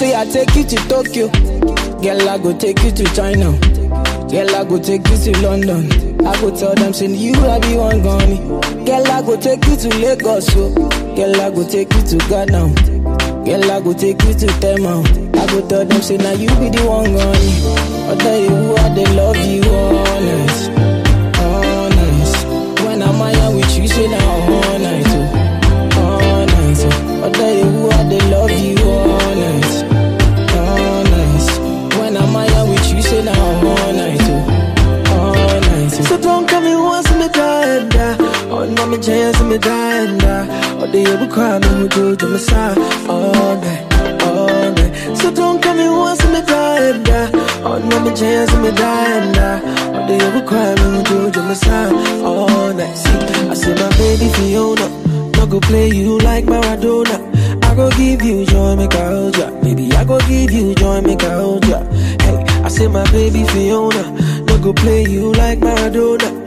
Say I take you to Tokyo. Girl I go take you to China. Girl I go take you to London. I go tell them say you I be one gone. Girl I go take you to Lagos. So. Girl I go take you to Ghana. Girl I go take you to Tema. I go tell them say now you be the one gone. I tell you I they love you honest. Oh, no me die and die. Oh, they ever cry me who do to me side all night, all night. So don't come me once and me die and die. Oh, no me chance me die and die. Oh, they ever cry me who do to me side all night. See, I say my baby Fiona, no go play you like Maradona. I go give you joy, make I hold ya. Baby, I go give you joy, make I hold ya. Hey, I say my baby Fiona, no go play you like Maradona.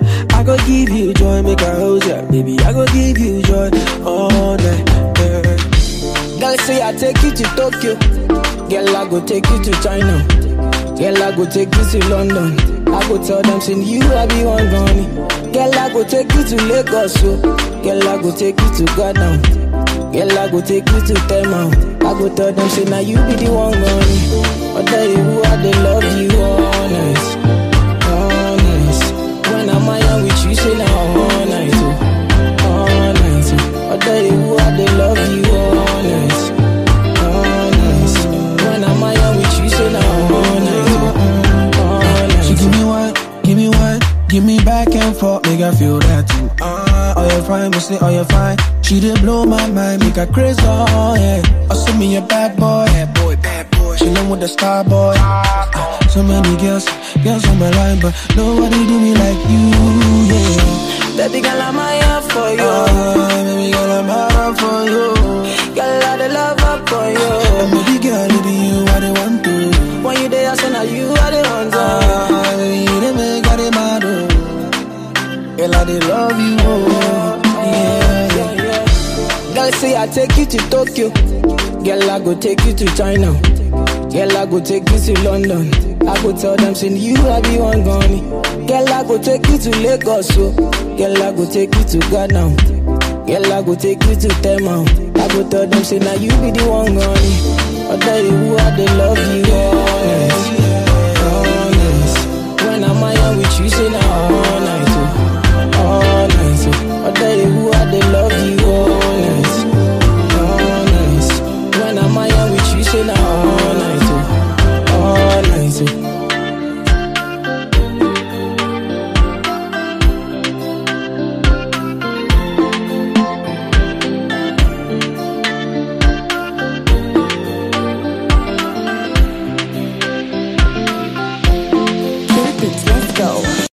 I go give you joy, make I hold ya. Baby, I go give you joy all night. Yeah. Girl say I take you to Tokyo. Girl I go take you to China. Girl I go take you to London. I go tell them say you I be one gone. Girl I go take you to Lagos. So. Girl I go take you to Ghana. Girl I go take you to Tema. I go tell them say now you be the one gone. I tell give me back and forth, make I feel that too. Ah, oh you fine, me say oh you fine. She did blow my mind, make her crazy, oh yeah. Send me a bad boy, bad boy, bad boy. She with the star boy. Ah, so many girls, girls on my line, but nobody do me like you, yeah. Baby girl, I'm here for you. Ah, baby girl, I'm out for you. Girl say I take you to Tokyo. Girl I go take you to China. Girl I go take you to London. I go tell them say you I be one gone. Girl I go take you to Lagos. So. Girl I go take you to Ghana. Girl I go take you to Tema. I go tell them say now you be the one gone. I tell you who I they love you